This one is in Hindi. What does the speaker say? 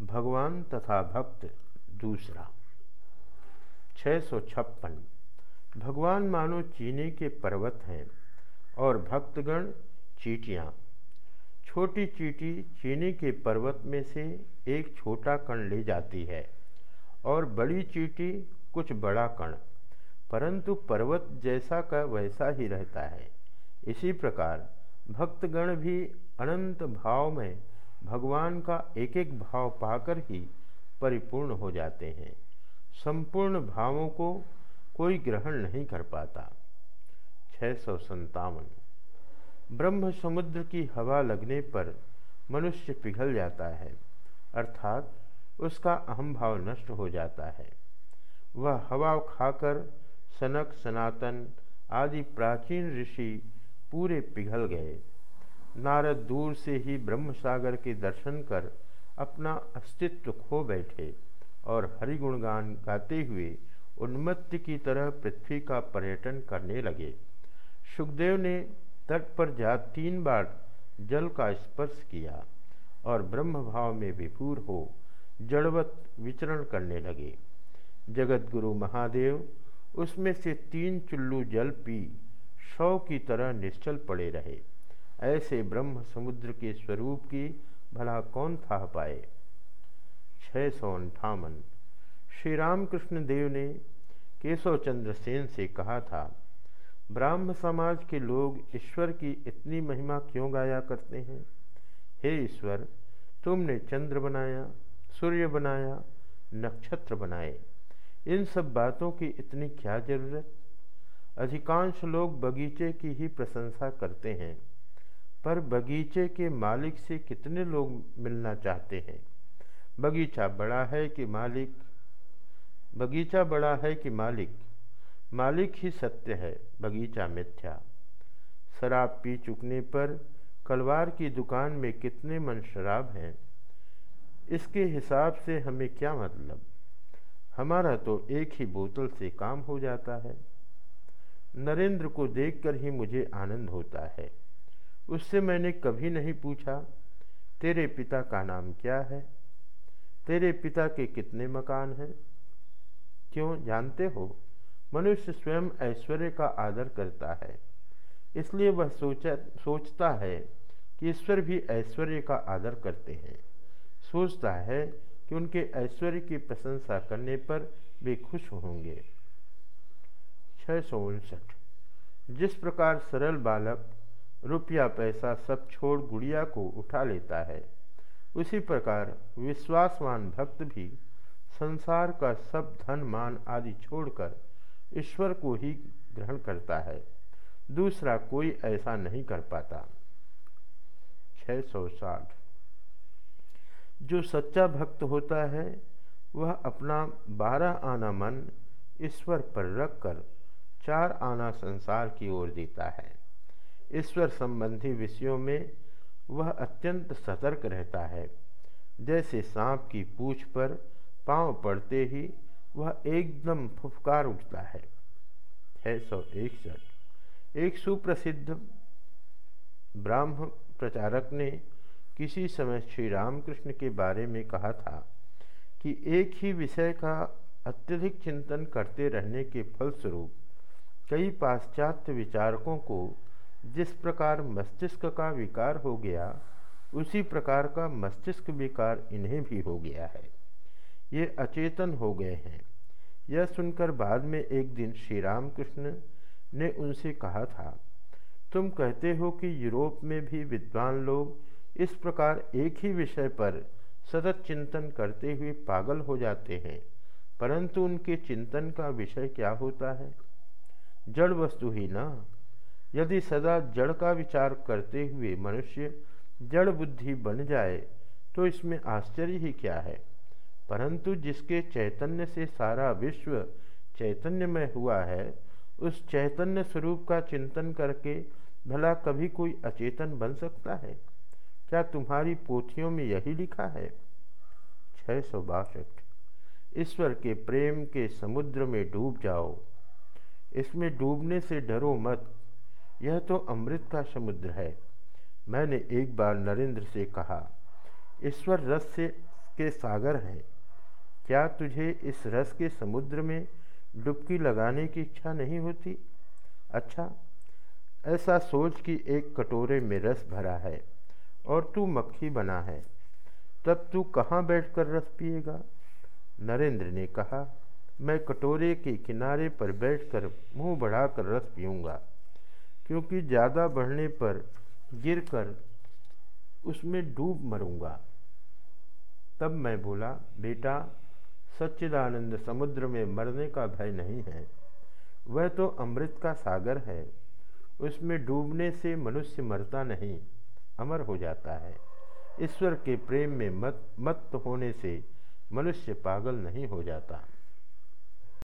भगवान तथा भक्त दूसरा। छः सौ छप्पन। भगवान मानो चीनी के पर्वत हैं और भक्तगण चीटियाँ। छोटी चीटी चीनी के पर्वत में से एक छोटा कण ले जाती है और बड़ी चीटी कुछ बड़ा कण। परंतु पर्वत जैसा का वैसा ही रहता है। इसी प्रकार भक्तगण भी अनंत भाव में भगवान का एक एक भाव पाकर ही परिपूर्ण हो जाते हैं। संपूर्ण भावों को कोई ग्रहण नहीं कर पाता। छः सौ संतावन ब्रह्म समुद्र की हवा लगने पर मनुष्य पिघल जाता है, अर्थात उसका अहम भाव नष्ट हो जाता है। वह हवा खाकर सनक, सनातन आदि प्राचीन ऋषि पूरे पिघल गए। नारद दूर से ही ब्रह्म सागर के दर्शन कर अपना अस्तित्व खो बैठे और हरिगुणगान गाते हुए उन्मत्त की तरह पृथ्वी का पर्यटन करने लगे। सुखदेव ने तट पर जा तीन बार जल का स्पर्श किया और ब्रह्म भाव में विभूर हो जड़वत विचरण करने लगे। जगत गुरु महादेव उसमें से तीन चुल्लू जल पी, शव की तरह निश्चल पड़े रहे। ऐसे ब्रह्म समुद्र के स्वरूप की भला कौन था पाए? छः सौ अंठावन। श्री रामकृष्ण देव ने केशव चंद्र सेन से कहा था, ब्राह्म समाज के लोग ईश्वर की इतनी महिमा क्यों गाया करते हैं? हे ईश्वर, तुमने चंद्र बनाया, सूर्य बनाया, नक्षत्र बनाए। इन सब बातों की इतनी क्या ज़रूरत? अधिकांश लोग बगीचे की ही प्रशंसा करते हैं। पर बगीचे के मालिक से कितने लोग मिलना चाहते हैं? बगीचा बड़ा है कि मालिक? बगीचा बड़ा है कि मालिक? मालिक ही सत्य है, बगीचा मिथ्या। शराब पी चुकने पर कलवार की दुकान में कितने मन शराब हैं? इसके हिसाब से हमें क्या मतलब? हमारा तो एक ही बोतल से काम हो जाता है। नरेंद्र को देखकर ही मुझे आनंद होता है। उससे मैंने कभी नहीं पूछा, तेरे पिता का नाम क्या है? तेरे पिता के कितने मकान हैं? क्यों जानते हो? मनुष्य स्वयं ऐश्वर्य का आदर करता है। इसलिए वह सोचा, सोचता है कि ईश्वर भी ऐश्वर्य का आदर करते हैं। सोचता है कि उनके ऐश्वर्य की प्रशंसा करने पर वे खुश होंगे। छः सौ उनसठ। जिस प्रकार सरल बालक रुपया पैसा सब छोड़ गुड़िया को उठा लेता है। उसी प्रकार विश्वासवान भक्त भी संसार का सब धन मान आदि छोड़कर ईश्वर को ही ग्रहण करता है। दूसरा कोई ऐसा नहीं कर पाता। छः सौ साठ। जो सच्चा भक्त होता है, वह अपना बारह आना मन ईश्वर पर रखकर चार आना संसार की ओर देता है। ईश्वर संबंधी विषयों में वह अत्यंत सतर्क रहता है। जैसे सांप की पूछ पर पाँव पड़ते ही वह एकदम फुफकार उठता है। छः सौ इकसठ। एक सुप्रसिद्ध ब्राह्म प्रचारक ने किसी समय श्री रामकृष्ण के बारे में कहा था कि एक ही विषय का अत्यधिक चिंतन करते रहने के फलस्वरूप कई पाश्चात्य विचारकों को जिस प्रकार मस्तिष्क का विकार हो गया, उसी प्रकार का मस्तिष्क विकार इन्हें भी हो गया है। ये अचेतन हो गए हैं। यह सुनकर बाद में एक दिन श्री रामकृष्ण ने उनसे कहा था, तुम कहते हो कि यूरोप में भी विद्वान लोग इस प्रकार एक ही विषय पर सतत चिंतन करते हुए पागल हो जाते हैं, परंतु उनके चिंतन का विषय क्या होता है? जड़ वस्तु ही ना। यदि सदा जड़ का विचार करते हुए मनुष्य जड़ बुद्धि बन जाए तो इसमें आश्चर्य ही क्या है? परंतु जिसके चैतन्य से सारा विश्व चैतन्यमय हुआ है, उस चैतन्य स्वरूप का चिंतन करके भला कभी कोई अचेतन बन सकता है? क्या तुम्हारी पोथियों में यही लिखा है? छः सौ बासठ। ईश्वर के प्रेम के समुद्र में डूब जाओ। इसमें डूबने से डरो मत। यह तो अमृत का समुद्र है। मैंने एक बार नरेंद्र से कहा, ईश्वर रस से, के सागर हैं। क्या तुझे इस रस के समुद्र में डुबकी लगाने की इच्छा नहीं होती? अच्छा ऐसा सोच कि एक कटोरे में रस भरा है और तू मक्खी बना है, तब तू कहाँ बैठकर रस पिएगा? नरेंद्र ने कहा, मैं कटोरे के किनारे पर बैठकर मुँह बढ़ाकर रस पीऊँगा। क्योंकि ज़्यादा बढ़ने पर गिरकर उसमें डूब मरूँगा। तब मैं बोला, बेटा, सच्चिदानंद समुद्र में मरने का भय नहीं है। वह तो अमृत का सागर है। उसमें डूबने से मनुष्य मरता नहीं, अमर हो जाता है। ईश्वर के प्रेम में मत मत होने से मनुष्य पागल नहीं हो जाता।